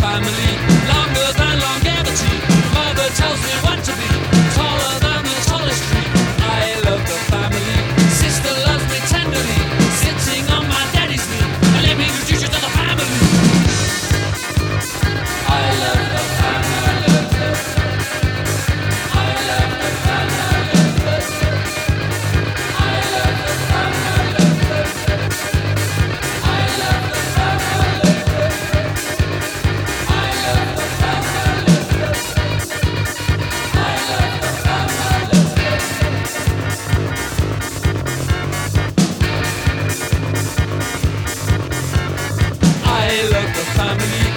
family. family.